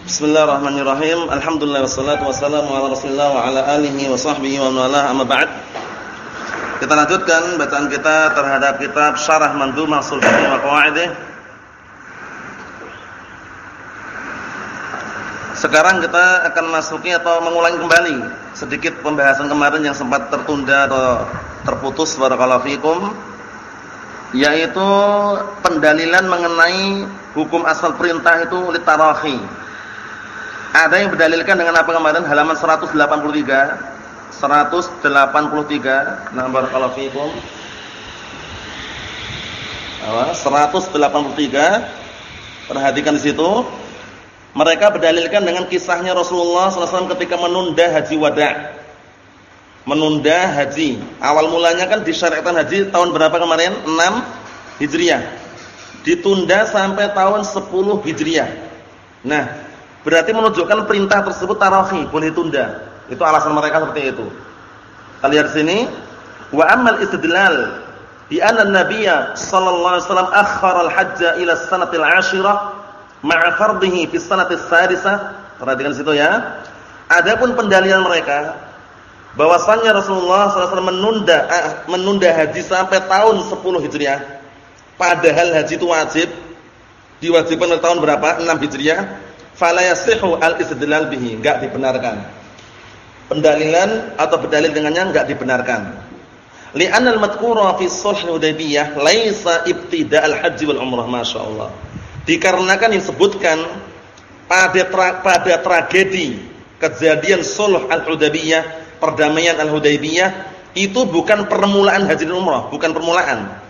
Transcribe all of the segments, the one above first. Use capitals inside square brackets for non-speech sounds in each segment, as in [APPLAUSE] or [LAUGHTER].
Bismillahirrahmanirrahim. Alhamdulillah wassalatu wassalamu ala Rasulillah wa ala alihi wa sahbihi wa man amma ba'd. Kita lanjutkan bacaan kita terhadap kitab Syarah Mandhumah Sulbani wa Qawaidih. Sekarang kita akan masuki atau mengulangi kembali sedikit pembahasan kemarin yang sempat tertunda atau terputus barakallahu fikum yaitu pendalilan mengenai hukum asal perintah itu litarahi ada yang berdalilkan dengan apa kemarin halaman 183. 183. Nah, barakallahu fiikum. Apa? 183. Perhatikan di situ. Mereka berdalilkan dengan kisahnya Rasulullah SAW ketika menunda haji wada. Menunda haji. Awal mulanya kan disyariatkan haji tahun berapa kemarin? 6 Hijriah. Ditunda sampai tahun 10 Hijriah. Nah, Berarti menunjukkan perintah tersebut tarahi, boleh tunda. Itu alasan mereka seperti itu. Kita lihat sini, wa amal istidlal bi anna an-nabiyya sallallahu alaihi wasallam akhkhara al-hajja ila as-sanati al-'ashirah ma'a fardhihi fi as-sanati as-sadisah. Perhatikan situ ya. Adapun pendalilan mereka bahwasannya Rasulullah SAW menunda eh, menunda haji sampai tahun 10 Hijriah. Padahal haji itu wajib diwajibkan pada tahun berapa? 6 Hijriah fala yasihu al-istidlal bihi, enggak dibenarkan. Pendalilan atau berdalil dengannya enggak dibenarkan. Li'anna al-madhkura fi sulh Hudaybiyah laisa ibtida' al-hajj wal umrah masyaallah. Dikarenakan disebutkan pada tra pada tragedi kejadian sulh al-Hudaybiyah, perdamaian al-Hudaybiyah itu bukan permulaan haji dan umrah, bukan permulaan.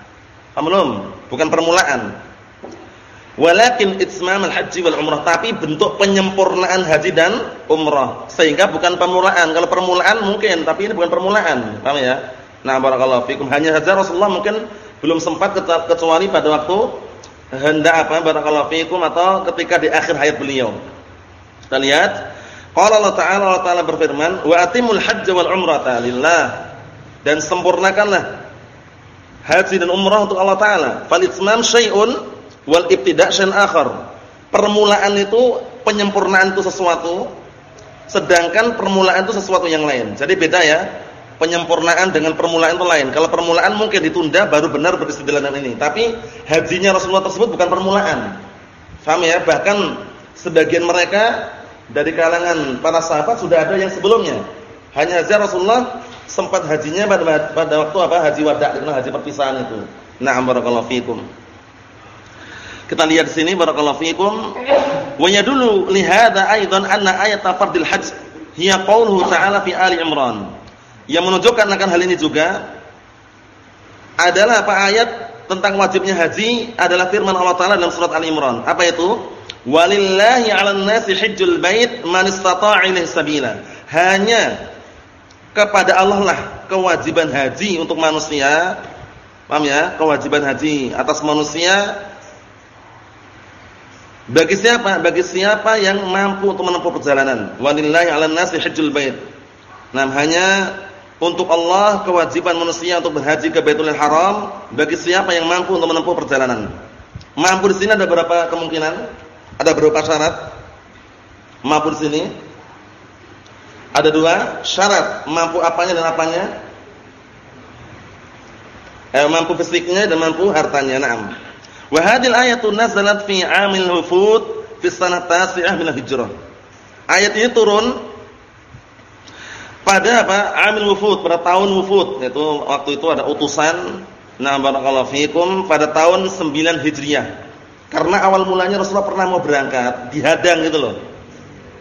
Paham? Bukan permulaan. Walakin itmam al-haji wal umrah, tapi bentuk penyempurnaan haji dan umrah. Sehingga bukan permulaan. Kalau permulaan mungkin, tapi ini bukan permulaan. Paham ya? Nah, barakallahu fikum. Hanya saja Rasulullah mungkin belum sempat kecuali pada waktu hendak apa? Barakallahu fikum atau ketika di akhir hayat beliau. Kita lihat, qala Allah Ta'ala Allah Ta'ala berfirman, "Wa atimul hajj wal umrata lillah." Dan sempurnakanlah haji dan umrah untuk Allah Ta'ala. Fal itmam syai'un Wal ibtida' syai'un akhar. Permulaan itu penyempurnaan itu sesuatu, sedangkan permulaan itu sesuatu yang lain. Jadi beda ya. Penyempurnaan dengan permulaan itu lain. Kalau permulaan mungkin ditunda baru benar beristidlal ini. Tapi hajinya Rasulullah tersebut bukan permulaan. Faham ya? Bahkan sebagian mereka dari kalangan para sahabat sudah ada yang sebelumnya. Hanya saja Rasulullah sempat hajinya pada pada waktu apa? Haji wada, haji perpisahan itu. Na'am barakallahu fikum. Kita lihat di sini barakallahu fiikum. Wa yadullu li hadza aidan anna ayat fardil hajj hiya qauluhu ta'ala fi Ali Imran. Yang menunjukkan akan hal ini juga adalah apa ayat tentang wajibnya haji adalah firman Allah Taala dalam surat Ali Imran. Apa itu? Walillahi 'alan nasi hajjul bait man istata'a ilaihi sabila. Hanya kepada Allah lah kewajiban haji untuk manusia. Paham ya? Kewajiban haji atas manusia bagi siapa? Bagi siapa yang mampu untuk menempuh perjalanan. Walillahi 'alan nasi hajjul bait. Nah, hanya untuk Allah kewajiban manusia untuk berhaji ke Baitul Haram bagi siapa yang mampu untuk menempuh perjalanan. Mampu di sini ada berapa kemungkinan? Ada berapa syarat? Mampu di sini? Ada dua syarat, mampu apanya dan apanya? Eh, mampu fisiknya dan mampu hartanya. Naam. Wa hadhihi al-ayatu nazalat fi 'amil wufud fi sanah tasi'ah min hijrah. Ayat ini turun pada apa? Amil wufud, pada tahun wufud, yaitu waktu itu ada utusan nah barakallahu fikum pada tahun 9 Hijriah. Karena awal mulanya Rasulullah pernah mau berangkat, dihadang gitu loh.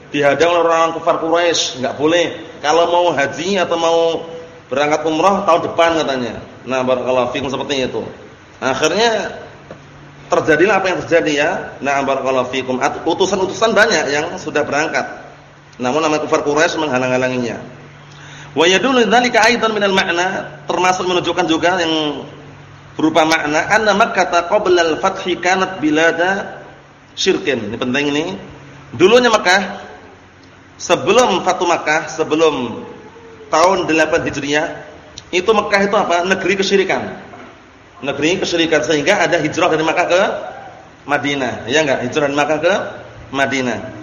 Dihadang oleh orang kafir Quraisy, enggak boleh. Kalau mau haji atau mau berangkat umrah tahun depan katanya. Nah, barakallahu fikum seperti itu. Akhirnya terjadilah apa yang terjadi ya. Na'am barakallahu fikum. Utusan-utusan banyak yang sudah berangkat. Namun nama kufar Quraisy menghalang-halanginya. Wa yadullu dzalika aidan minal ma'na, termasuk menunjukkan juga yang berupa makna anna Makkah qabla al-fathi kanat bilada syirkin. Ini penting ini. Dulunya Makkah sebelum Fatu Makkah, sebelum tahun 8 Hijriah, itu Makkah itu apa? Negeri kesyirikan negeri kesyirikan sehingga ada hijrah dari Makkah ke Madinah. Ya enggak? Hijrah dari Makkah ke Madinah.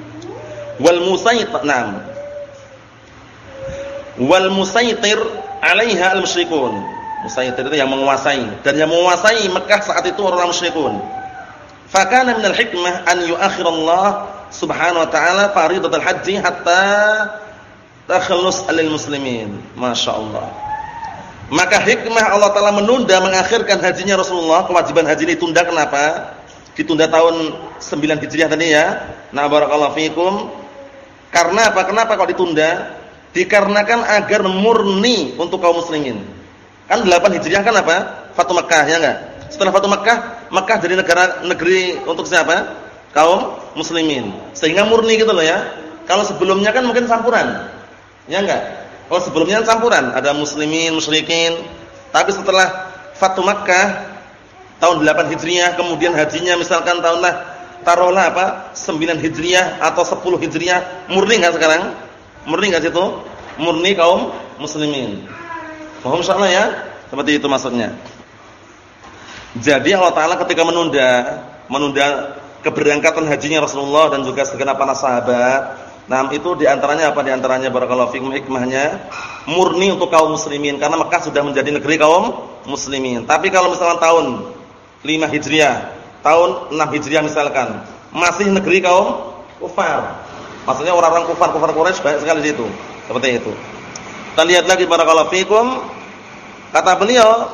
wal musaytir na'am wal musaytir 'alaiha al musyrikun musaytir itu yang menguasai dan yang menguasai Mekah saat itu orang musyrikun fakana minal hikmah an yuakhirallah subhanahu wa ta'ala faridatul haji hatta takhallus alil muslimin masyaallah maka hikmah Allah taala menunda mengakhirkan hajinya Rasulullah. Kewajiban haji ini ditunda kenapa? Ditunda tahun 9 Hijriah tadi ya. Nah barakallahu fikum karena apa? Kenapa kok ditunda? Dikarenakan agar murni untuk kaum muslimin. Kan 8 Hijriah kan apa? Fatu Makkah ya enggak? Setelah Fatu Makkah Makkah jadi negara negeri untuk siapa? Kaum muslimin. Sehingga murni gitu loh ya. Kalau sebelumnya kan mungkin campuran. Ya enggak? Oh sebelumnya campuran, ada muslimin, musyrikin. Tapi setelah Fatu Makkah tahun 8 Hijriah, kemudian hajinya misalkan tahunlah taruhlah apa? 9 Hijriah atau 10 Hijriah, murni enggak sekarang? Murni enggak situ? Murni kaum muslimin. Paham insyaallah ya? Seperti itu maksudnya. Jadi Allah taala ketika menunda menunda keberangkatan hajinya Rasulullah dan juga segenap para sahabat Nah, itu di antaranya apa? Di antaranya barakallahu fikum hikmahnya murni untuk kaum muslimin karena Mekah sudah menjadi negeri kaum muslimin. Tapi kalau misalnya tahun 5 Hijriah, tahun 6 Hijriah misalkan, masih negeri kaum kufar. Maksudnya orang-orang kufar, kufar Quraisy banyak sekali di situ. Seperti itu. Kita lihat lagi barakallahu fikum. Kata beliau,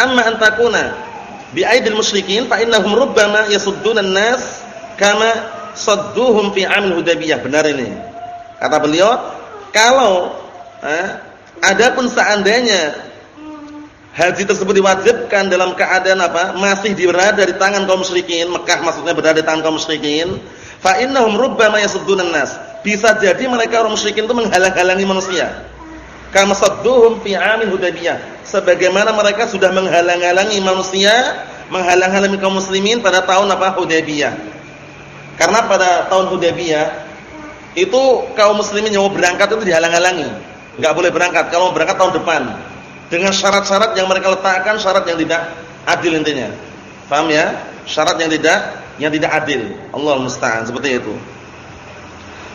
"Amma antakuna bi aidil musyrikin fa innahum rubbama yasudduna an-nas kama sadduhum fi amil Hudaybiyah. Benar ini. Kata beliau, kalau eh, adapun seandainya haji tersebut diwajibkan dalam keadaan apa? masih berada di tangan kaum musyrikin, Mekah maksudnya berada di tangan kaum musyrikin, fa innahum rubbama yasudduna an-nas. Bisa jadi mereka orang musyrikin itu menghalang-halangi manusia. Kama sadduhum fi amil Hudaybiyah. Sebagaimana mereka sudah menghalang-halangi manusia, menghalang-halangi kaum muslimin pada tahun apa? Hudaybiyah. Karena pada tahun Hudaybiyah itu kaum muslimin yang mau berangkat itu dihalang-halangi. Enggak boleh berangkat kalau mau berangkat tahun depan. Dengan syarat-syarat yang mereka letakkan, syarat yang tidak adil intinya. Paham ya? Syarat yang tidak yang tidak adil. Allah musta'an seperti itu.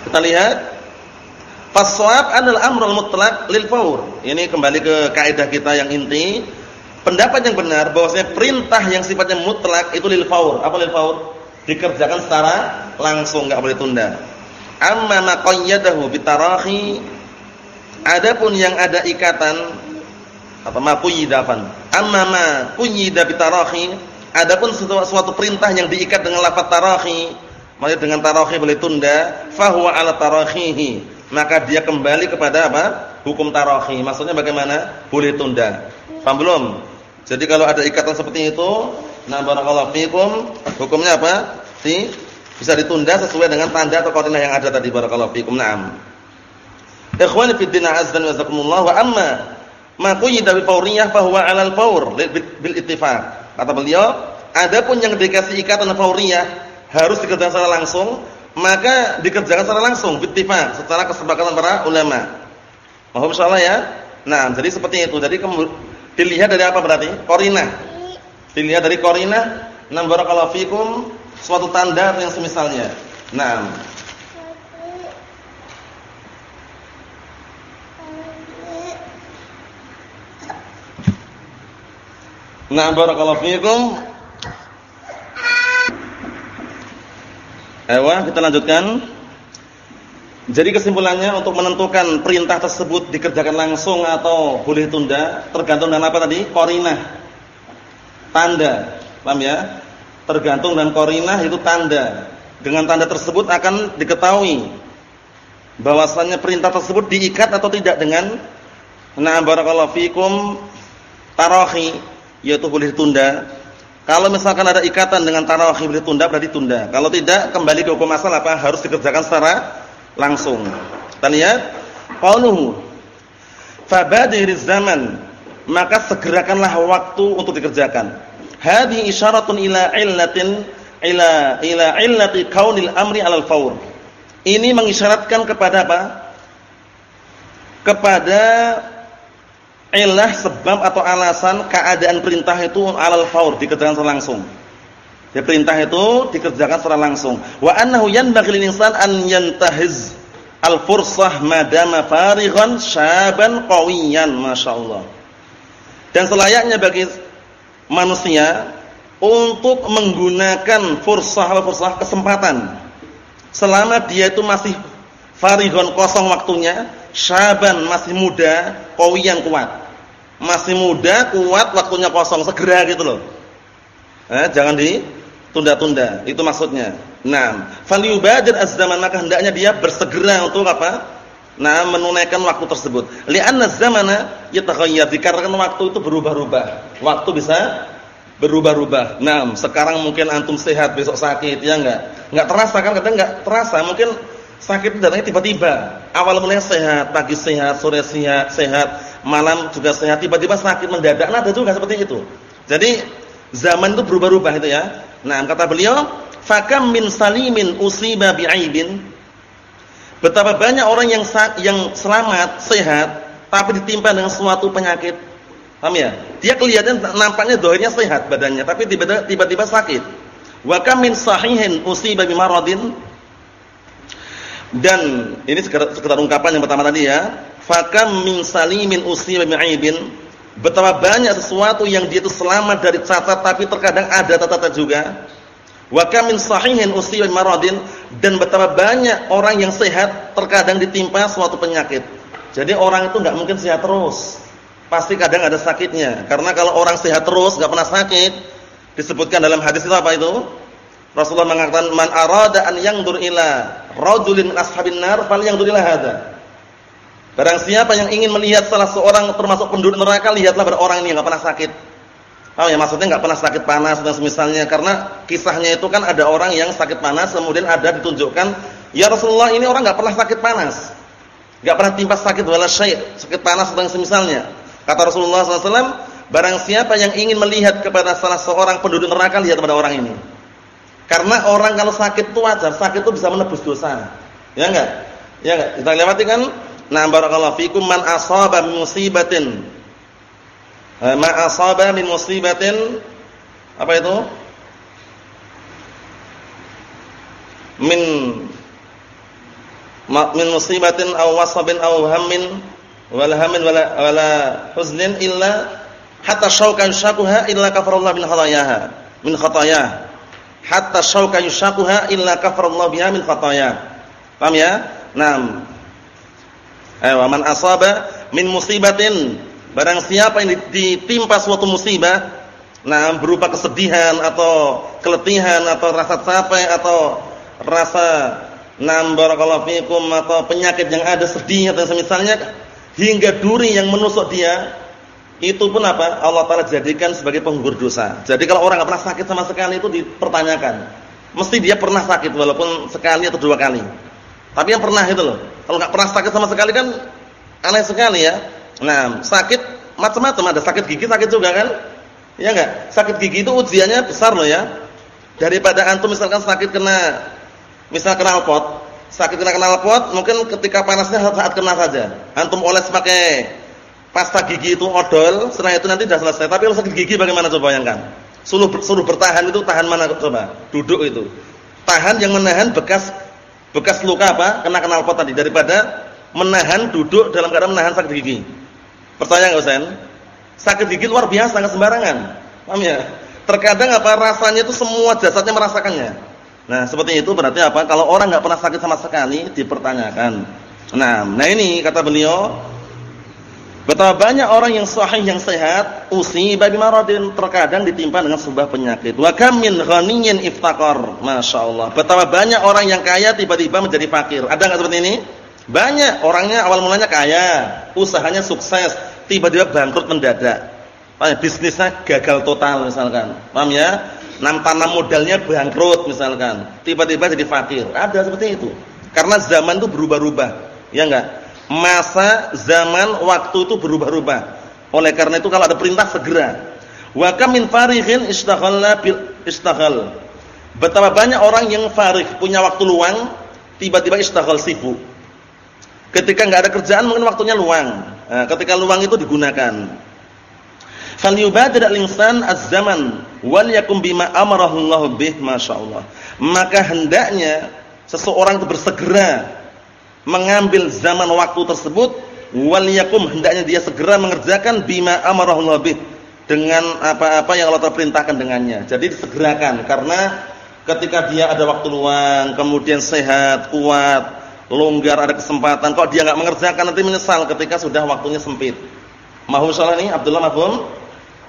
Kita lihat Faswab anil amrul mutlaq lil faur. Ini kembali ke kaidah kita yang inti. Pendapat yang benar bahwasanya perintah yang sifatnya mutlak itu lil faur. Apa lil faur? Dikerjakan secara langsung enggak boleh tunda. Amma ma qayyadahu bitarahi adapun yang ada ikatan atau ma. Amma ma quyida bitarahi adapun suatu, suatu perintah yang diikat dengan lafaz tarahi, maksudnya dengan tarahi boleh tunda, fahuwa ala tarahihi. Maka dia kembali kepada apa? Hukum tarahi. Maksudnya bagaimana? Boleh tunda. Paham belum? Jadi kalau ada ikatan seperti itu, Nah, barakallahu fikum, hukumnya apa? Si bisa ditunda sesuai dengan tanda atau koordinat yang ada tadi barakallahu fikum. Naam. Ikhwani fi din azza wa jazakumullah wa amma ma quyida bi fawriyah fa huwa 'ala al-fawr bil ittifaq. Kata beliau, adapun yang dikasih ikatan fawriyah harus dikerjakan secara langsung, maka dikerjakan secara langsung bittifaq, secara kesepakatan para ulama. Mohon insyaallah ya. Nah, jadi seperti itu. Jadi dilihat dari apa berarti? Qarinah Dilihat dari korinah, nam barakallahu fikum, suatu tanda yang semisalnya. Naam. Nah, barakallahu fikum. Ayo, kita lanjutkan. Jadi kesimpulannya untuk menentukan perintah tersebut dikerjakan langsung atau boleh tunda tergantung dengan apa tadi? Korinah tanda. Paham ya? Tergantung dan korinah itu tanda. Dengan tanda tersebut akan diketahui bahwasannya perintah tersebut diikat atau tidak dengan na barakallahu fikum tarahi yaitu boleh ditunda. Kalau misalkan ada ikatan dengan tarahi boleh ditunda berarti tunda. Kalau tidak kembali ke hukum asal apa harus dikerjakan secara langsung. Kita lihat qauluhu fabadiriz zaman maka segerakanlah waktu untuk dikerjakan. Hadhi isyaratun ila illatin ila ila illati kaunil amri 'alal faur. Ini mengisyaratkan kepada apa? Kepada ilah sebab atau alasan keadaan perintah itu 'alal faur dikerjakan langsung. Dia perintah itu dikerjakan secara langsung. Wa annahu yanbaghi lil insan an yantahiz al-fursah madama farighan syaban qawiyan, masyaallah. Dan selayaknya bagi manusia untuk menggunakan fursah fursah kesempatan selama dia itu masih farihon kosong waktunya, syaban masih muda, qawiyan kuat. Masih muda, kuat, waktunya kosong, segera gitu loh. Eh, jangan di tunda-tunda. Itu maksudnya. Nah, falyubadir az-zaman maka hendaknya dia bersegera untuk apa? Nah, menunaikan waktu tersebut. Li'anna zamana yataghayyar dikarenakan waktu itu berubah-ubah. Waktu bisa berubah-ubah. Nah, sekarang mungkin antum sehat, besok sakit, ya enggak? Enggak terasa kan? Kadang enggak terasa. Mungkin sakit datangnya tiba-tiba. Awal mulai sehat, pagi sehat, sore sehat, sehat, malam juga sehat, tiba-tiba sakit mendadak. Nah, ada juga seperti itu. Jadi, zaman itu berubah-ubah itu ya. Nah, kata beliau, "Fakam min salimin usiba bi'aibin." Betapa banyak orang yang yang selamat, sehat, tapi ditimpa dengan suatu penyakit. Paham ya? Dia kelihatan nampaknya dohirnya sehat badannya, tapi tiba-tiba sakit. Wa kam min sahihin usiba bimaradin. Dan ini sekedar, sekedar ungkapan yang pertama tadi ya. Fakam min salimin usiba bi'aibin Betapa banyak sesuatu yang dia itu selamat dari cacat tapi terkadang ada cacat juga. Wa kam min sahihin usiba maradin dan betapa banyak orang yang sehat terkadang ditimpa suatu penyakit. Jadi orang itu enggak mungkin sehat terus. Pasti kadang ada sakitnya. Karena kalau orang sehat terus enggak pernah sakit, disebutkan dalam hadis itu apa itu? Rasulullah mengatakan man arada an yangdur ila rajulin ashabin nar falyandur ila hadza. Barang siapa yang ingin melihat salah seorang termasuk penduduk neraka, lihatlah pada orang ini yang enggak pernah sakit. Paham ya? Maksudnya enggak pernah sakit panas dan semisalnya karena kisahnya itu kan ada orang yang sakit panas kemudian ada ditunjukkan, "Ya Rasulullah, ini orang enggak pernah sakit panas." Enggak pernah timpa sakit wala syai', sakit panas dan semisalnya. Kata Rasulullah SAW, barang siapa yang ingin melihat kepada salah seorang penduduk neraka, lihat pada orang ini. Karena orang kalau sakit itu wajar, sakit itu bisa menebus dosa. Ya enggak? Ya enggak? Kita lewati kan Nah, barakallahu fikum man asaba musibatin. Ma asaba min musibatin apa itu? Min min musibatin aw wasabin aw hammin wala hammin wala wala huznin illa hatta syaukan yushaquha illa kafarallahu min khatayaha min khatayah hatta syaukan yushaquha illa kafarallahu biha min khatayah paham ya Eh, wa man asaba min musibatin, barang siapa yang ditimpa suatu musibah, nah berupa kesedihan atau keletihan atau rasa capek atau rasa nam barakallahu atau penyakit yang ada sedih atau semisalnya hingga duri yang menusuk dia itu pun apa? Allah taala jadikan sebagai penggugur dosa. Jadi kalau orang enggak pernah sakit sama sekali itu dipertanyakan. Mesti dia pernah sakit walaupun sekali atau dua kali. Tapi yang pernah itu loh. Kalau nggak pernah sakit sama sekali kan aneh sekali ya. Nah, sakit macam-macam ada sakit gigi sakit juga kan? Ya enggak? Sakit gigi itu ujiannya besar loh ya. Daripada antum misalkan sakit kena misal kena pot, sakit kena knalpot mungkin ketika panasnya saat kena saja. Antum oles pakai pasta gigi itu odol, setelah itu nanti sudah selesai. Tapi kalau sakit gigi bagaimana coba bayangkan? Suruh suruh bertahan itu tahan mana coba? Duduk itu. Tahan yang menahan bekas bekas luka apa? Kena knalpot tadi daripada menahan duduk dalam keadaan menahan sakit gigi. Percaya enggak Ustaz? Sakit gigi luar biasa enggak sembarangan. Paham ya? Terkadang apa rasanya itu semua jasadnya merasakannya. Nah, seperti itu berarti apa? Kalau orang enggak pernah sakit sama sekali dipertanyakan. Nah, nah ini kata beliau Betapa banyak orang yang sahih yang sehat usiba bimaradin terkadang ditimpa dengan sebuah penyakit. Wa kam min ghaniyyin iftaqar. Masyaallah. Betapa banyak orang yang kaya tiba-tiba menjadi fakir. Ada enggak seperti ini? Banyak orangnya awal mulanya kaya, usahanya sukses, tiba-tiba bangkrut mendadak. Bisnisnya gagal total misalkan. Paham ya? Nam tanam modalnya bangkrut misalkan. Tiba-tiba jadi fakir. Ada seperti itu. Karena zaman itu berubah-ubah. Ya enggak? masa zaman waktu itu berubah-ubah. Oleh karena itu kalau ada perintah segera. Wa kam min farighin istaghalla bil istaghal. Betapa banyak orang yang farigh, punya waktu luang, tiba-tiba istaghal sibuk. Ketika enggak ada kerjaan mungkin waktunya luang. Nah, ketika luang itu digunakan. Falyubadir al-insan az-zaman wal yakum bima amarahu Allah bih, masyaallah. Maka hendaknya seseorang itu bersegera mengambil zaman waktu tersebut wal yakum hendaknya dia segera mengerjakan bima amarahu Allah bih dengan apa-apa yang Allah perintahkan dengannya. Jadi disegerakan karena ketika dia ada waktu luang, kemudian sehat, kuat, longgar, ada kesempatan, kok dia nggak mengerjakan nanti menyesal ketika sudah waktunya sempit. Mahum salah ini Abdullah mahum?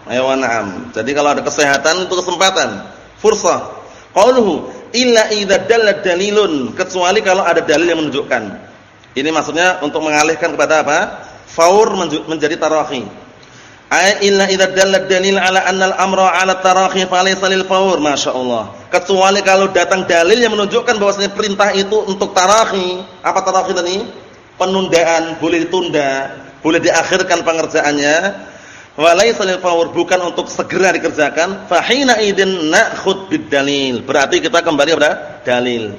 Ayo na'am. Jadi kalau ada kesehatan itu kesempatan, fursah. Qauluhu illa idza dalla dalilun, kecuali kalau ada dalil yang menunjukkan. Ini maksudnya untuk mengalihkan kepada apa? Faur menjadi tarahi. Ay illa idza dalla dalil ala anna al-amra ala tarahi falaysa lil faur, masyaallah. Kecuali kalau datang dalil yang menunjukkan bahwasanya perintah itu untuk tarahi. Apa tarahi tadi? Penundaan, boleh ditunda, boleh diakhirkan pengerjaannya. Walaysa lil faur, bukan untuk segera dikerjakan. Fahina idin na'khud bid dalil. Berarti kita kembali kepada dalil.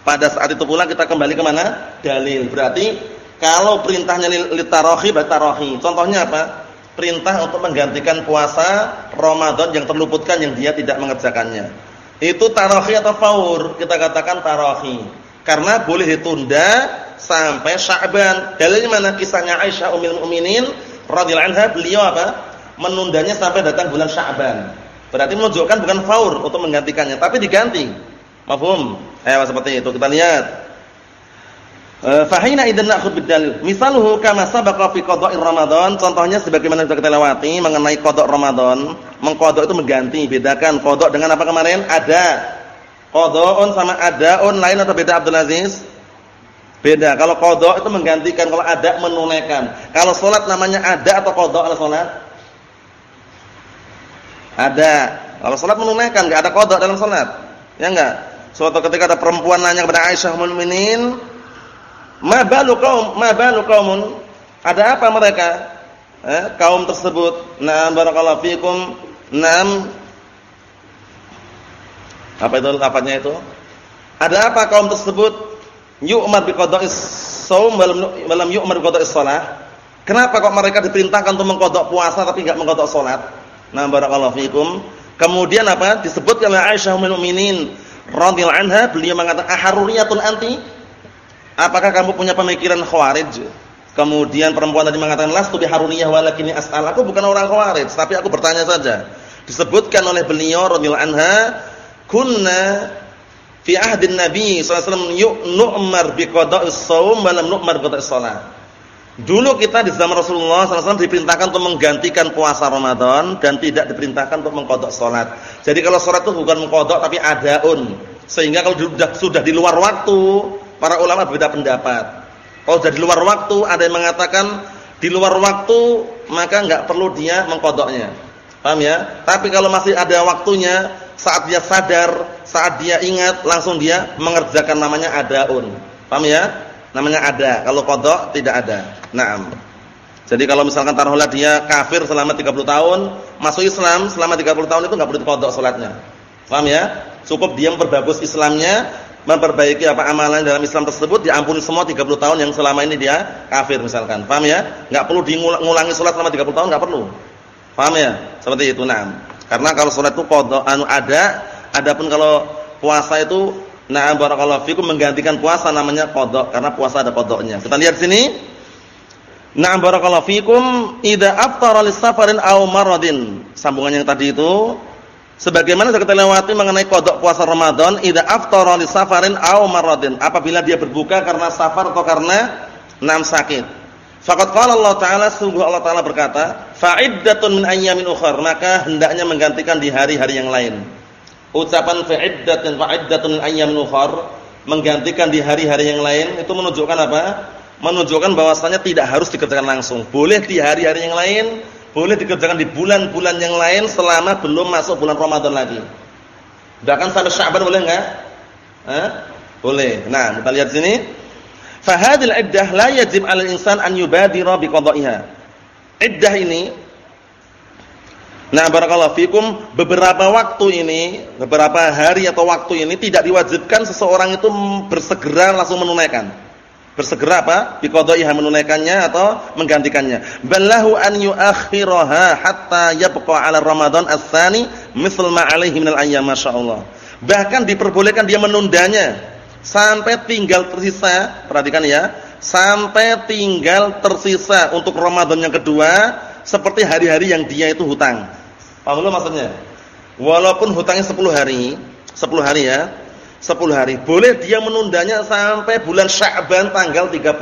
Pada saat itu pula kita kembali ke mana? Dalil. Berarti kalau perintahnya litarahi berarti tarahi. Contohnya apa? Perintah untuk menggantikan puasa Ramadan yang terluputkan yang dia tidak mengerjakannya. Itu tarahi atau faur? Kita katakan tarahi. Karena boleh ditunda sampai Sya'ban. Dalilnya mana? Kisahnya Aisyah Ummul Mukminin radhiyallahu anha, beliau apa? Menundanya sampai datang bulan Sya'ban. Berarti menunjukkan bukan faur untuk menggantikannya, tapi diganti. Mafhum? Eh, seperti itu. Kita lihat. Eh, fahina idzan na'khud bid-dalil. Misaluhu kama sabaqa fi qada'ir Ramadan, contohnya sebagaimana sudah kita lewati mengenai qada' Ramadan. Mengqada' itu mengganti, bedakan qada' dengan apa kemarin? Ada. Qada'un sama ada'un lain atau beda Abdul Aziz? Beda. Kalau qada' itu menggantikan, kalau ada menunaikan. Kalau salat namanya ada atau qada' kalau salat? Ada. Kalau salat menunaikan, enggak ada qada' dalam salat. Ya enggak? Suatu ketika ada perempuan nanya kepada Aisyah Mukminin, Ma balu kaum, ma balu kaumun? Ada apa mereka? Eh, kaum tersebut. Naam barakallahu fikum. Naam Apa itu lafaznya itu? Ada apa kaum tersebut? Yu'mar biqada'is shaum walam yu'mar biqada'is shalah. Kenapa kok mereka diperintahkan untuk mengkodok puasa tapi enggak mengkodok salat? Nah, barakallahu fikum. Kemudian apa? Disebutkan oleh Aisyah ummul mukminin radhiyallahu anha, beliau mengatakan aharuriyatun anti? Apakah kamu punya pemikiran khawarij? Kemudian perempuan tadi mengatakan lastu biharuniyah walakinni as'al. Aku bukan orang khawarij, tapi aku bertanya saja. Disebutkan oleh beliau radhiyallahu anha, kunna fi ahdin nabi sallallahu alaihi wasallam yu'mar biqada'is shaum wa lam nu'mar biqada'is shalah. Dulu kita di zaman Rasulullah SAW diperintahkan untuk menggantikan puasa Ramadan dan tidak diperintahkan untuk mengkodok sholat. Jadi kalau sholat itu bukan mengkodok tapi adaun. Sehingga kalau sudah di luar waktu, Para ulama berbeda pendapat. Kalau sudah di luar waktu, ada yang mengatakan di luar waktu maka enggak perlu dia mengkodoknya. Paham ya? Tapi kalau masih ada waktunya, saat dia sadar, saat dia ingat, langsung dia mengerjakan namanya adaun. Paham ya? Namanya ada. Kalau kodok tidak ada. Naam. Jadi kalau misalkan taruhlah dia kafir selama 30 tahun, masuk Islam selama 30 tahun itu enggak perlu dikodok salatnya. Paham ya? Cukup dia memperbagus Islamnya, memperbaiki apa amalan dalam Islam tersebut diampuni semua 30 tahun yang selama ini dia kafir misalkan. Paham ya? Enggak perlu diulangi salat selama 30 tahun enggak perlu. Paham ya? Seperti itu, nah. Karena kalau salat itu qada anu ada, adapun kalau puasa itu na'am barakallahu fikum menggantikan puasa namanya qada karena puasa ada qadanya. Kita lihat sini. Na'am barakallahu fikum idza aftara lis-safarin aw maradin. Sambungan yang tadi itu Sebagaimana sudah kita lewati mengenai kodok puasa Ramadan, idza aftara li safarin aw maradin, apabila dia berbuka karena safar atau karena nam sakit. Faqad qala Allah Ta'ala sungguh Allah Ta'ala berkata, fa'iddatun min ayyamin ukhra, maka hendaknya menggantikan di hari-hari yang lain. Ucapan fa'iddatun fa'iddatun min ayyamin ukhra menggantikan di hari-hari yang lain itu menunjukkan apa? Menunjukkan bahwasanya tidak harus dikerjakan langsung. Boleh di hari-hari yang lain boleh dikerjakan di bulan-bulan yang lain selama belum masuk bulan Ramadan lagi. Bahkan sampai Sya'ban boleh enggak? Eh? Boleh. Nah, kita lihat sini. Fahadil iddah la yajib 'alal insan an yubadira biqada'iha. Iddah ini Nah, barakallahu fikum, beberapa waktu ini, beberapa hari atau waktu ini tidak diwajibkan seseorang itu bersegera langsung menunaikan. Bersegera apa? Biqadaiha menunaikannya atau menggantikannya. Ballahu an yuakhiraha hatta yabqa 'ala Ramadan ats-tsani misal ma 'alaihi minal ayyam masyaallah. Bahkan diperbolehkan dia menundanya sampai tinggal tersisa, perhatikan ya, sampai tinggal tersisa untuk Ramadan yang kedua seperti hari-hari yang dia itu hutang. Paham belum maksudnya? Walaupun hutangnya 10 hari, 10 hari ya, 10 hari. Boleh dia menundanya sampai bulan Sya'ban tanggal 30.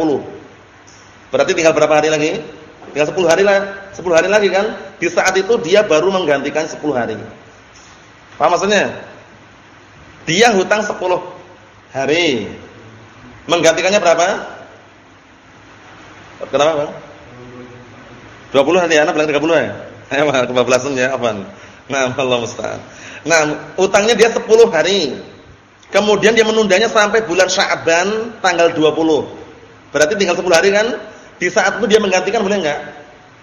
Berarti tinggal berapa hari lagi? Tinggal 10 hari lah. 10 hari lagi kan? Di saat itu dia baru menggantikan 10 hari. Paham maksudnya? Dia hutang 10 hari. Menggantikannya berapa? Kenapa, Bang? 20 hari anak bilang 30 ya? Ayo, kebablasan ya, apa? Nah, Allah musta'an. Nah, utangnya dia 10 hari. Kemudian dia menundanya sampai bulan Sya'ban tanggal 20. Berarti tinggal 10 hari kan? Di saat itu dia menggantikan boleh enggak?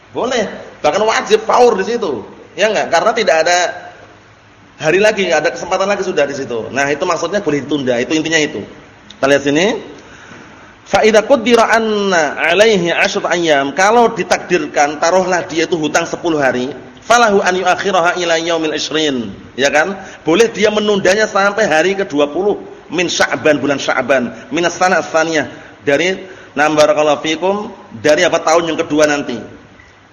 Boleh. Bahkan wajib faur di situ. Ya enggak? Karena tidak ada hari lagi, enggak ada kesempatan lagi sudah di situ. Nah, itu maksudnya boleh ditunda. Itu intinya itu. Kita lihat sini. Fa idza anna 'alaihi 'ashrat ayyam, kalau ditakdirkan taruhlah dia itu hutang 10 hari, falahu an yuakhiraha ila yaumil 20, ya kan? Boleh dia menundanya sampai hari ke-20 min Sya'ban bulan Sya'ban, min as-sana as-saniyah dari nambar kalau fikum dari apa tahun yang kedua nanti.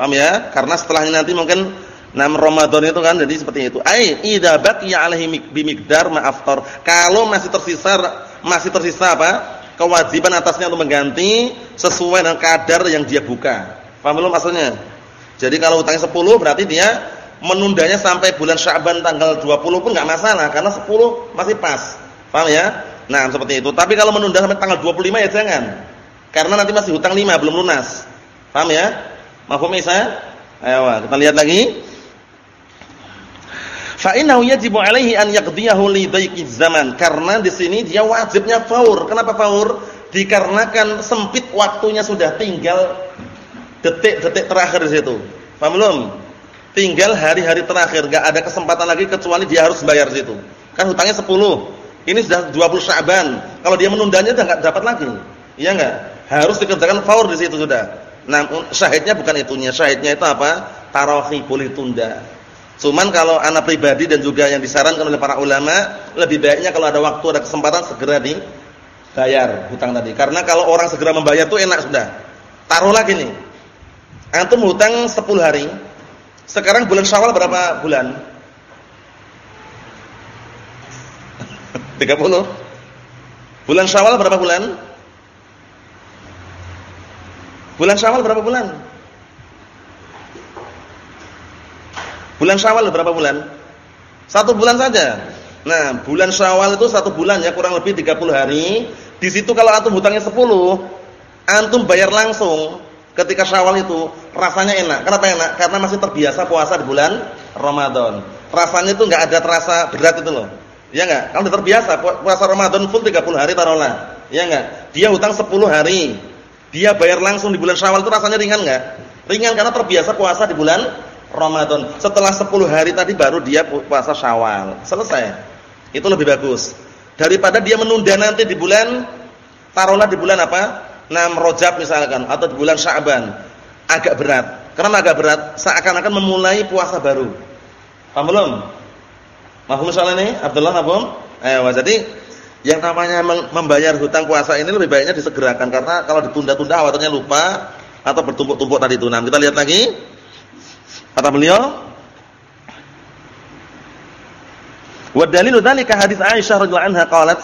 Paham ya? Karena setelahnya nanti mungkin nam Ramadan itu kan jadi seperti itu. Ai idza baqiya alaihi bimiqdar ma'aftar. Kalau masih tersisa masih tersisa apa? kewajiban atasnya untuk mengganti sesuai dengan kadar yang dia buka. Paham belum maksudnya? Jadi kalau utangnya 10 berarti dia menundanya sampai bulan Sya'ban tanggal 20 pun enggak masalah karena 10 masih pas. Paham ya? Nah, seperti itu. Tapi kalau menunda sampai tanggal 25 ya jangan. Karena nanti masih hutang 5 belum lunas. Paham ya? Mafhum Isa? Ayo, kita lihat lagi. Fa innahu yajibu alaihi an yaqdiyahu li dhayqiz zaman. Karena di sini dia wajibnya faur. Kenapa faur? Dikarenakan sempit waktunya sudah tinggal detik-detik terakhir di situ. Paham belum? Tinggal hari-hari terakhir, enggak ada kesempatan lagi kecuali dia harus bayar situ. Kan hutangnya 10. Ini sudah 20 Sya'ban. Kalau dia menundanya sudah enggak dapat lagi. Iya enggak? Harus dikerjakan faur di situ sudah. Nah, syahidnya bukan itunya. Syahidnya itu apa? Tarawih boleh tunda. Cuman kalau anak pribadi dan juga yang disarankan oleh para ulama, lebih baiknya kalau ada waktu, ada kesempatan segera dibayar hutang tadi. Karena kalau orang segera membayar itu enak sudah. Taruh lagi nih. Antum hutang 10 hari. Sekarang bulan Syawal berapa bulan? [LAUGHS] 30. Bulan Syawal berapa bulan? Bulan Syawal berapa bulan? Bulan Syawal berapa bulan? Satu bulan saja. Nah, bulan Syawal itu satu bulan ya, kurang lebih 30 hari. Di situ kalau antum hutangnya 10, antum bayar langsung ketika Syawal itu rasanya enak. Kenapa enak? Karena masih terbiasa puasa di bulan Ramadan. Rasanya itu enggak ada terasa berat itu loh. Ya enggak? Kalau udah terbiasa puasa Ramadan full 30 hari taruhlah. Ya enggak? Dia hutang 10 hari. Dia bayar langsung di bulan Syawal itu rasanya ringan enggak? Ringan karena terbiasa puasa di bulan Ramadan. Setelah 10 hari tadi baru dia puasa Syawal. Selesai. Itu lebih bagus. Daripada dia menunda nanti di bulan taruhlah di bulan apa? 6 Rajab misalkan atau di bulan Sya'ban agak berat. Karena agak berat seakan-akan memulai puasa baru. Paham belum? Mahfum soal ini? Abdullah mahfum? Ayo, jadi yang namanya membayar hutang puasa ini lebih baiknya disegerakan karena kalau ditunda-tunda awalnya lupa atau bertumpuk-tumpuk tadi itu. Nah, kita lihat lagi. Kata beliau, Wa dalilu dzalika hadis Aisyah radhiyallahu anha qalat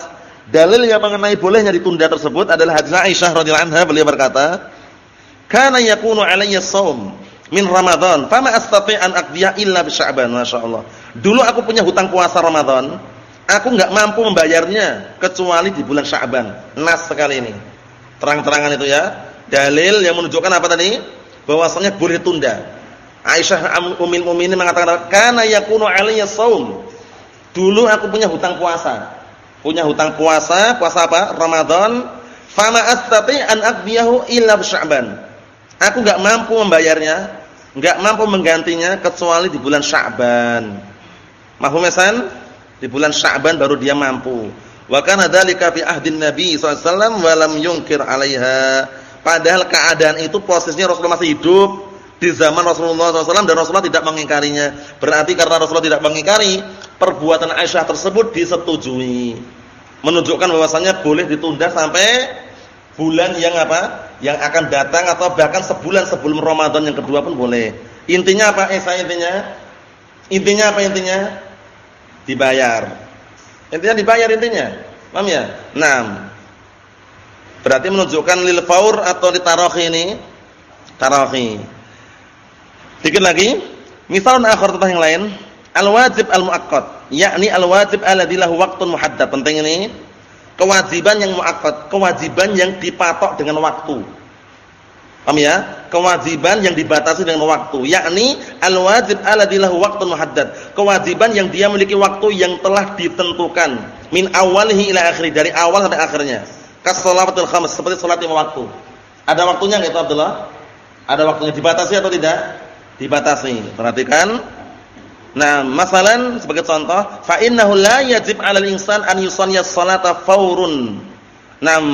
Dalil yang mengenai bolehnya ditunda tersebut adalah hadis Aisyah radhiyallahu anha beliau berkata, "Kana yakunu alayya shaum min Ramadan, fama astati' an aqdiya illa bi Sya'ban." Masyaallah. Dulu aku punya hutang puasa Ramadan, aku enggak mampu membayarnya kecuali di bulan Sya'ban. Nas sekali ini. Terang-terangan itu ya. Dalil yang menunjukkan apa tadi? Bahwasanya boleh tunda. Aisyah Ummul Mukminin mengatakan, "Kana yakunu alayya shaum." Dulu aku punya hutang puasa punya hutang puasa, puasa apa? Ramadan, fama astati an aqdiyahu illa Sya'ban. Aku enggak mampu membayarnya, enggak mampu menggantinya kecuali di bulan Sya'ban. Mahfum Di bulan Sya'ban baru dia mampu. Wa kana dzalika fi ahdin Nabi SAW wa lam yunkir 'alaiha. Padahal keadaan itu posisinya Rasulullah masih hidup di zaman Rasulullah SAW dan Rasulullah tidak mengingkarinya. Berarti karena Rasulullah tidak mengingkari, perbuatan Aisyah tersebut disetujui. Menunjukkan bahwasannya boleh ditunda sampai bulan yang apa? Yang akan datang atau bahkan sebulan sebelum Ramadan yang kedua pun boleh. Intinya apa? Saya intinya? Intinya apa intinya? Dibayar. Intinya dibayar intinya. Paham ya? Nah. Berarti menunjukkan lil faur atau di tarakhi ini. Tarakhi. Dikit lagi. Misalun akhir tentang yang lain. Al-wajib al-muakkad, yakni al-wajib alladzi lahu waqtun muhaddad. Penting ini. Kewajiban yang muakkad, kewajiban yang dipatok dengan waktu. Paham ya? Kewajiban yang dibatasi dengan waktu, yakni al-wajib alladzi lahu waqtun muhaddad. Kewajiban yang dia memiliki waktu yang telah ditentukan min awalihi ila akhiri, dari awal sampai akhirnya. Kas shalawatul khams, seperti salat lima waktu. Ada waktunya enggak Abdullah? Ada waktunya dibatasi atau tidak? Dibatasi. Perhatikan Nah, masalan sebagai contoh, fa innahu la yajib 'alal insan an yusalliya as-salata. Nam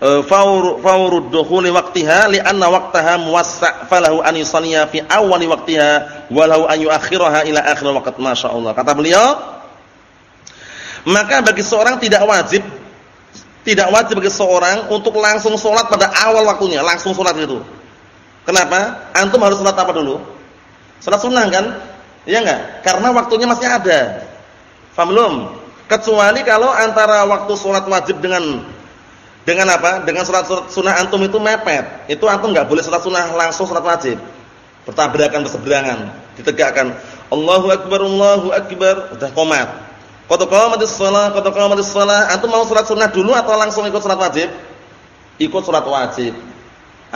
e, fawr dukhuli waqtiha li'anna waqtaha muwassa' falahu an yusalliya fi awwali waqtiha walau an yuakhiraha ila akhir waqt. Masyaallah. Kata beliau, maka bagi seorang tidak wajib tidak wajib bagi seorang untuk langsung sholat pada awal waktunya, langsung sholat itu. Kenapa? Antum harus sholat apa dulu? Sholat sunnah kan? Iya enggak? Karena waktunya masih ada. Faham belum? Kecuali kalau antara waktu sholat wajib dengan dengan apa? Dengan sholat sunnah antum itu mepet. Itu antum enggak boleh sholat sunnah langsung sholat wajib. Bertabrakan berseberangan, ditegakkan. Allahu akbar, Allahu akbar, udah komat. Qad qamatis shalah, qad qamatis shalah. Antum mau sholat sunnah dulu atau langsung ikut sholat wajib? Ikut sholat wajib.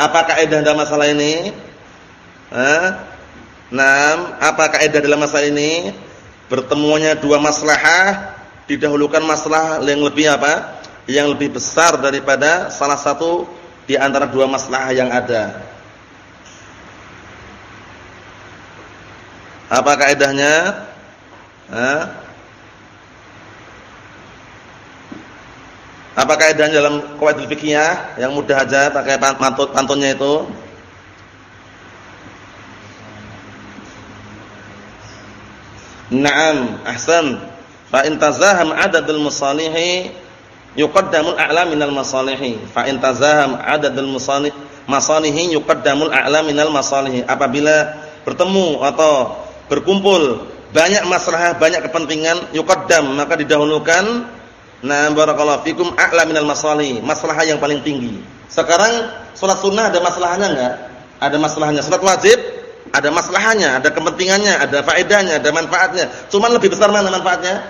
Apa kaidah dalam masalah ini? Hah? Nah, apa kaidah dalam masalah ini? Bertemuannya dua maslahah didahulukan masalah yang lebih apa? Yang lebih besar daripada salah satu di antara dua maslahah yang ada. Apa kaidahnya? Hah? Apa kaidahnya dalam qawaidul fiqhiyah yang mudah aja pakai pantun pantunnya itu? Naam, ahsan. Fa in tazaham adadul masalihi yuqaddamul a'la minal masalihi. Fa in tazaham adadul masalih masalihi yuqaddamul a'la minal masalihi. Apabila bertemu atau berkumpul banyak masalah, banyak kepentingan, yuqaddam maka didahulukan nah barakallahu fikum a'la minal masalih, masalah yang paling tinggi. Sekarang salat sunnah ada masalahnya enggak? Ada masalahnya. Salat wajib ada masalahnya, ada kepentingannya, ada faedahnya, ada manfaatnya. Cuman lebih besar mana manfaatnya?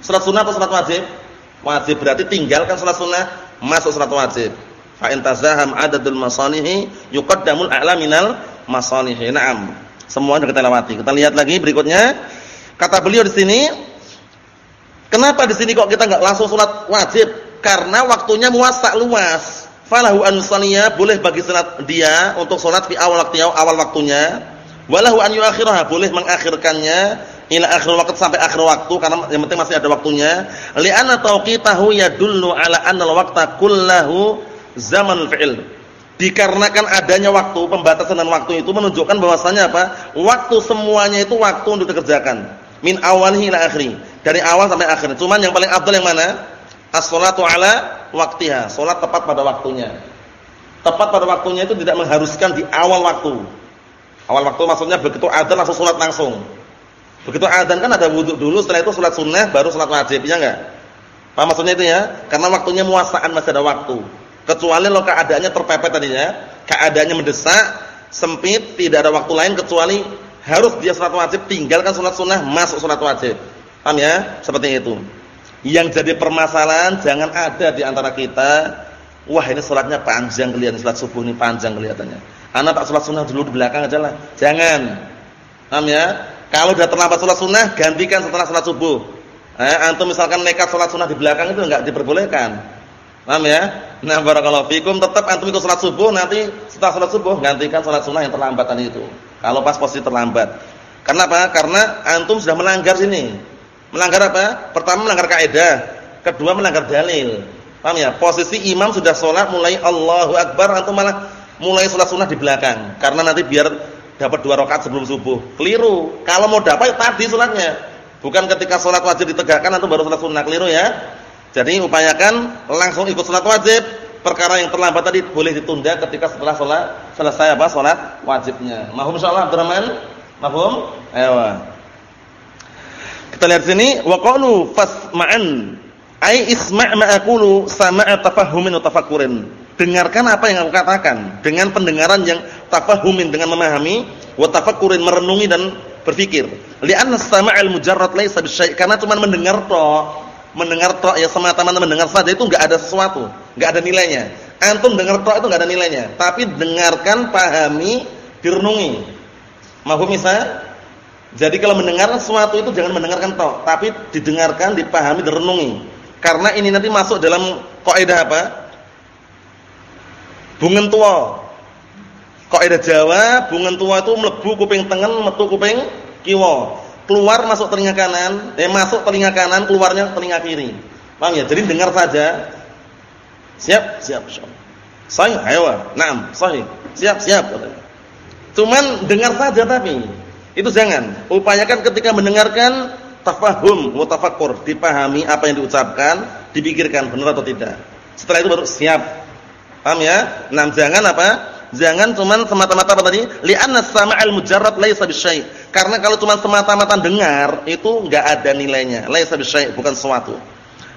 Salat sunnah atau salat wajib? Wajib berarti tinggalkan salat sunnah, masuk salat wajib. Fa in tazaham adadul masalihi yuqaddamul a'la minal masalihi. Naam. Semua sudah kita lewati. Kita lihat lagi berikutnya. Kata beliau di sini, kenapa di sini kok kita enggak langsung salat wajib? Karena waktunya muasa luas. Falahu an boleh bagi salat dia untuk salat di awal waktunya awal waktunya. Walahu an yuakhiraha boleh mengakhirkannya ila akhir waktu sampai akhir waktu karena yang penting masih ada waktunya. Li'anna tawqitahu yadullu ala anna al-waqta kullahu zaman fi'il dikarenakan adanya waktu pembatasan dan waktu itu menunjukkan bahwasanya apa? Waktu semuanya itu waktu untuk dikerjakan. Min awalhi ila akhiri dari awal sampai akhir cuman yang paling afdal yang mana as-salatu ala waktiha, salat tepat pada waktunya. Tepat pada waktunya itu tidak mengharuskan di awal waktu. Awal waktu maksudnya begitu adzan langsung salat langsung. Begitu adzan kan ada wudhu dulu, setelah itu salat sunnah baru salat wajib, ya enggak? Apa maksudnya itu ya? Karena waktunya muasaan masih ada waktu. Kecuali kalau keadaannya terpepet tadinya, keadaannya mendesak, sempit, tidak ada waktu lain kecuali harus dia salat wajib, tinggalkan salat sunnah, masuk salat wajib. Paham ya? Seperti itu. Yang jadi permasalahan jangan ada di antara kita, wah ini sholatnya panjang kelihatan, sholat subuh ini panjang kelihatannya. Anak tak sholat sunnah dulu di belakang aja lah. Jangan. Paham ya? Kalau sudah terlambat sholat sunnah, gantikan setelah sholat subuh. Eh, antum misalkan nekat sholat sunnah di belakang itu enggak diperbolehkan. Paham ya? Nah, barakallahu fikum tetap antum ikut sholat subuh, nanti setelah sholat subuh gantikan sholat sunnah yang terlambat tadi itu. Kalau pas posisi terlambat. Karena apa? Karena antum sudah melanggar sini. Melanggar apa? Pertama melanggar kaidah, kedua melanggar dalil. Paham ya? Posisi imam sudah sholat mulai Allahu Akbar antum malah mulai sholat sunnah di belakang. Karena nanti biar dapat dua rakaat sebelum subuh. Keliru. Kalau mau dapat tadi sholatnya. Bukan ketika sholat wajib ditegakkan antum baru sholat sunnah. Keliru ya. Jadi upayakan langsung ikut sholat wajib. Perkara yang terlambat tadi boleh ditunda ketika setelah sholat selesai apa sholat wajibnya. Mahum insyaallah Abdurrahman? Mahum? Ayo. Kita lihat sini wa qalu fasma'an Ai isma' ma aqulu sama'a tafahumin wa tafakkurin. Dengarkan apa yang aku katakan dengan pendengaran yang tafahumin dengan memahami wa tafakkurin merenungi dan berpikir. Li'anna sama'al mujarrad laisa bisyai' karena cuma mendengar tok. Mendengar tok ya semata-mata mendengar saja itu enggak ada sesuatu, enggak ada nilainya. Antum dengar tok itu enggak ada nilainya, tapi dengarkan, pahami, direnungi. Mahum saya? Jadi kalau mendengar sesuatu itu jangan mendengarkan tok, tapi didengarkan, dipahami, direnungi. Karena ini nanti masuk dalam kaidah apa? Bungan tua. Kaidah Jawa, bungan tua itu mlebu kuping tengen, metu kuping kiwa. Keluar masuk telinga kanan, eh masuk telinga kanan, keluarnya telinga kiri. Paham ya? Jadi dengar saja. Siap? Siap, insyaallah. Sahih, ayo. Naam, sahih. Siap, siap. Cuman dengar saja tapi itu jangan. Upayakan ketika mendengarkan tafahum wa tafakkur, dipahami apa yang diucapkan, dipikirkan benar atau tidak. Setelah itu baru siap. Paham ya? Nah, jangan apa? Jangan cuman semata-mata apa tadi? Li'anna sama'al mujarrad laisa bisyai'. Karena kalau cuma semata-mata dengar, itu enggak ada nilainya. Laisa bisyai', bukan sesuatu.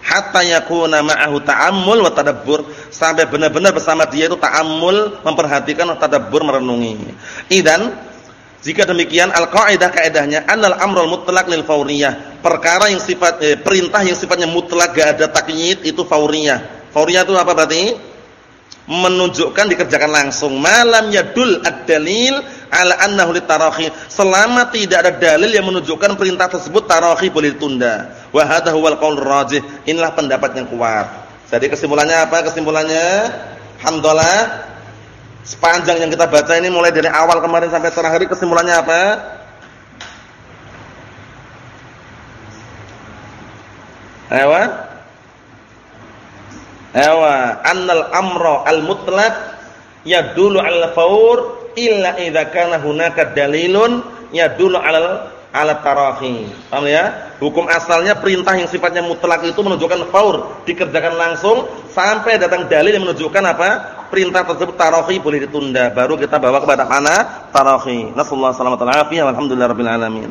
Hatta yakuna ma'ahu ta'ammul wa tadabbur, sampai benar-benar bersama dia itu ta'ammul, memperhatikan tadabbur, merenungi. Idan jika demikian al-qaidah kaidahnya annal amrul mutlaq lil fauriyah. Perkara yang sifat eh, perintah yang sifatnya mutlak gak ada takyid itu fauriyah. Fauriyah itu apa berarti? Menunjukkan dikerjakan langsung. Malam yadul ad-dalil ala annahu litarahi. Selama tidak ada dalil yang menunjukkan perintah tersebut tarahi boleh ditunda. Wa hadha huwal qaul. Inilah pendapat yang kuat. Jadi kesimpulannya apa? Kesimpulannya alhamdulillah Sepanjang yang kita baca ini mulai dari awal kemarin sampai terakhir kesimpulannya apa? Ewa? Ewa, annal amra al-mutlaq yadullu 'ala faur illa idza kana hunaka dalilun yadullu 'ala ala tarahi. Paham ya? Hukum asalnya perintah yang sifatnya mutlak itu menunjukkan faur, dikerjakan langsung sampai datang dalil yang menunjukkan apa? perintah tersebut tarahi boleh ditunda baru kita bawa kepada mana tarahi nasallahu alaihi wasallam alhamdulillah rabbil alamin